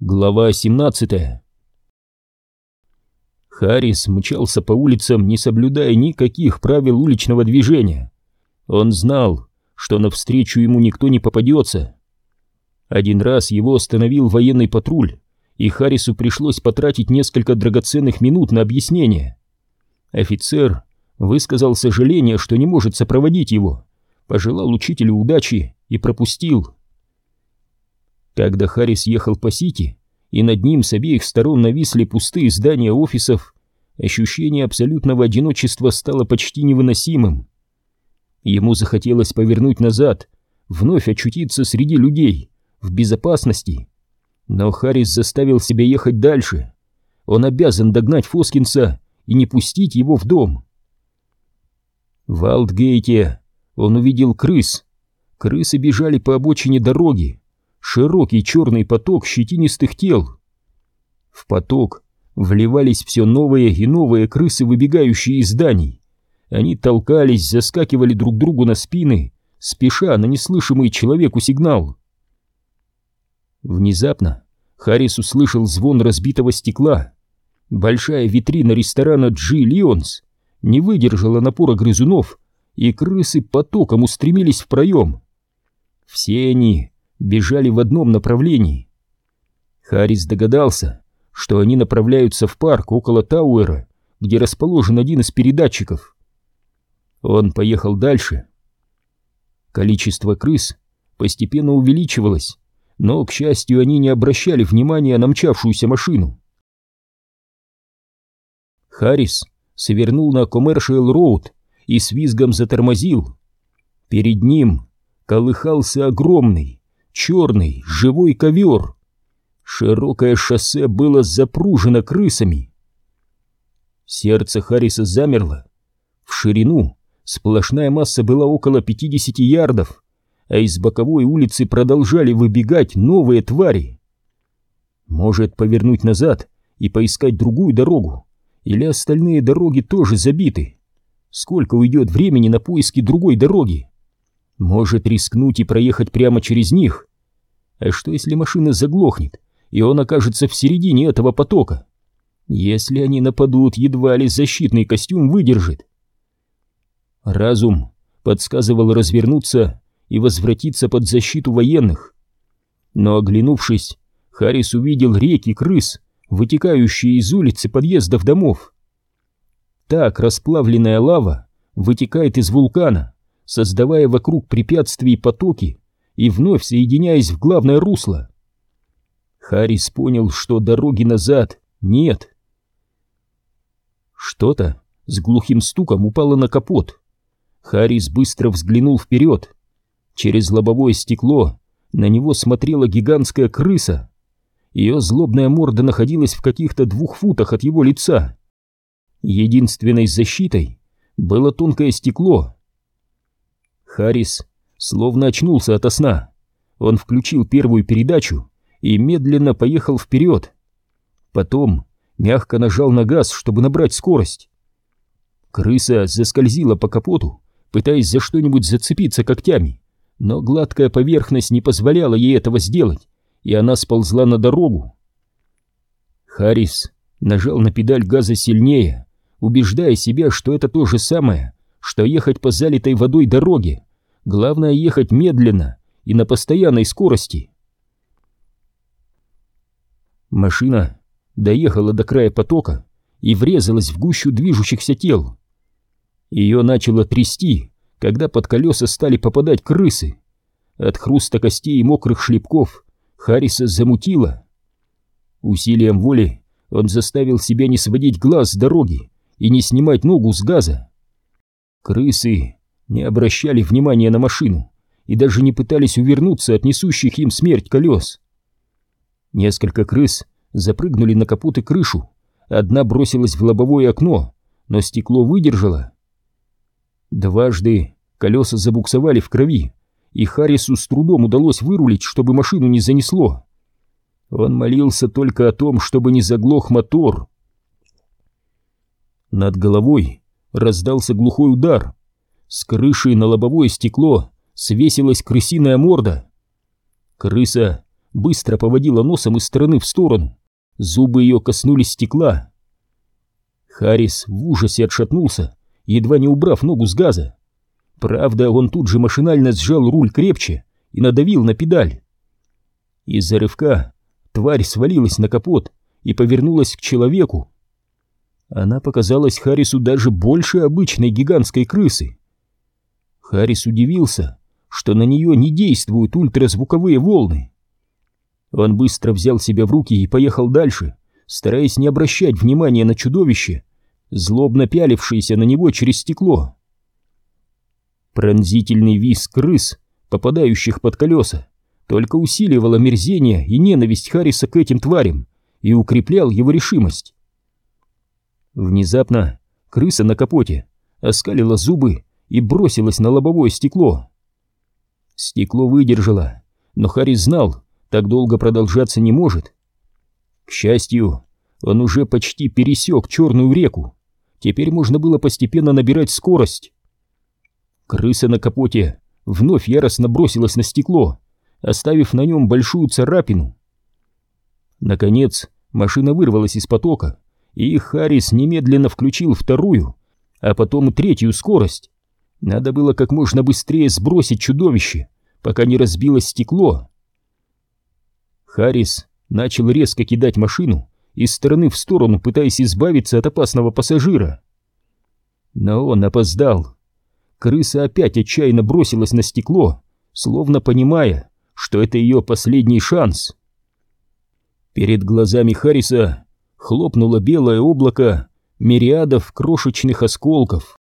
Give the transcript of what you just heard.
Глава 17 Харрис мчался по улицам, не соблюдая никаких правил уличного движения. Он знал, что навстречу ему никто не попадется. Один раз его остановил военный патруль, и Харрису пришлось потратить несколько драгоценных минут на объяснение. Офицер высказал сожаление, что не может сопроводить его, пожелал учителю удачи и пропустил. Когда Харрис ехал по Сити, и над ним с обеих сторон нависли пустые здания офисов, ощущение абсолютного одиночества стало почти невыносимым. Ему захотелось повернуть назад, вновь очутиться среди людей, в безопасности. Но Харрис заставил себя ехать дальше. Он обязан догнать Фоскинса и не пустить его в дом. В Алтгейте он увидел крыс. Крысы бежали по обочине дороги, широкий черный поток щетинистых тел. В поток вливались все новые и новые крысы, выбегающие из зданий. Они толкались, заскакивали друг другу на спины, спеша на неслышимый человеку сигнал. Внезапно Харрис услышал звон разбитого стекла. Большая витрина ресторана «Джи Лионс» не выдержала напора грызунов, и крысы потоком устремились в проем. Все они бежали в одном направлении. Харрис догадался, что они направляются в парк около Тауэра, где расположен один из передатчиков. Он поехал дальше. Количество крыс постепенно увеличивалось, но, к счастью, они не обращали внимания на мчавшуюся машину. Харрис свернул на Commercial Road и с визгом затормозил. Перед ним колыхался огромный, черный, живой ковер. Широкое шоссе было запружено крысами. Сердце Харриса замерло. В ширину сплошная масса была около 50 ярдов, а из боковой улицы продолжали выбегать новые твари. Может повернуть назад и поискать другую дорогу, или остальные дороги тоже забиты. Сколько уйдет времени на поиски другой дороги? Может рискнуть и проехать прямо через них? А что если машина заглохнет, и он окажется в середине этого потока? Если они нападут, едва ли защитный костюм выдержит. Разум подсказывал развернуться и возвратиться под защиту военных. Но оглянувшись, Харрис увидел реки крыс, вытекающие из улицы подъездов домов. Так расплавленная лава вытекает из вулкана, создавая вокруг препятствий потоки, и вновь соединяясь в главное русло. Харрис понял, что дороги назад нет. Что-то с глухим стуком упало на капот. Харрис быстро взглянул вперед. Через лобовое стекло на него смотрела гигантская крыса. Ее злобная морда находилась в каких-то двух футах от его лица. Единственной защитой было тонкое стекло. Харрис словно очнулся ото сна. Он включил первую передачу и медленно поехал вперед. Потом мягко нажал на газ, чтобы набрать скорость. Крыса заскользила по капоту, пытаясь за что-нибудь зацепиться когтями, но гладкая поверхность не позволяла ей этого сделать, и она сползла на дорогу. Харрис нажал на педаль газа сильнее, убеждая себя, что это то же самое, что ехать по залитой водой дороге. Главное ехать медленно и на постоянной скорости. Машина доехала до края потока и врезалась в гущу движущихся тел. Ее начало трясти, когда под колеса стали попадать крысы. От хруста костей и мокрых шлепков Харриса замутило. Усилием воли он заставил себя не сводить глаз с дороги и не снимать ногу с газа. Крысы не обращали внимания на машину и даже не пытались увернуться от несущих им смерть колес. Несколько крыс запрыгнули на капот и крышу, одна бросилась в лобовое окно, но стекло выдержало. Дважды колеса забуксовали в крови, и Харрису с трудом удалось вырулить, чтобы машину не занесло. Он молился только о том, чтобы не заглох мотор. Над головой раздался глухой удар, с крыши на лобовое стекло свесилась крысиная морда. Крыса быстро поводила носом из стороны в сторону. Зубы ее коснулись стекла. Харрис в ужасе отшатнулся, едва не убрав ногу с газа. Правда, он тут же машинально сжал руль крепче и надавил на педаль. Из-за рывка тварь свалилась на капот и повернулась к человеку. Она показалась Харрису даже больше обычной гигантской крысы. Харрис удивился, что на нее не действуют ультразвуковые волны. Он быстро взял себя в руки и поехал дальше, стараясь не обращать внимания на чудовище, злобно пялившееся на него через стекло. Пронзительный визг крыс, попадающих под колеса, только усиливало мерзение и ненависть Харриса к этим тварям и укреплял его решимость. Внезапно крыса на капоте оскалила зубы и бросилась на лобовое стекло. Стекло выдержало, но Харрис знал, так долго продолжаться не может. К счастью, он уже почти пересек Черную реку. Теперь можно было постепенно набирать скорость. Крыса на капоте вновь яростно бросилась на стекло, оставив на нем большую царапину. Наконец, машина вырвалась из потока, и Харрис немедленно включил вторую, а потом третью скорость. Надо было как можно быстрее сбросить чудовище, пока не разбилось стекло. Харрис начал резко кидать машину из стороны в сторону, пытаясь избавиться от опасного пассажира. Но он опоздал. Крыса опять отчаянно бросилась на стекло, словно понимая, что это ее последний шанс. Перед глазами Харриса хлопнуло белое облако мириадов крошечных осколков.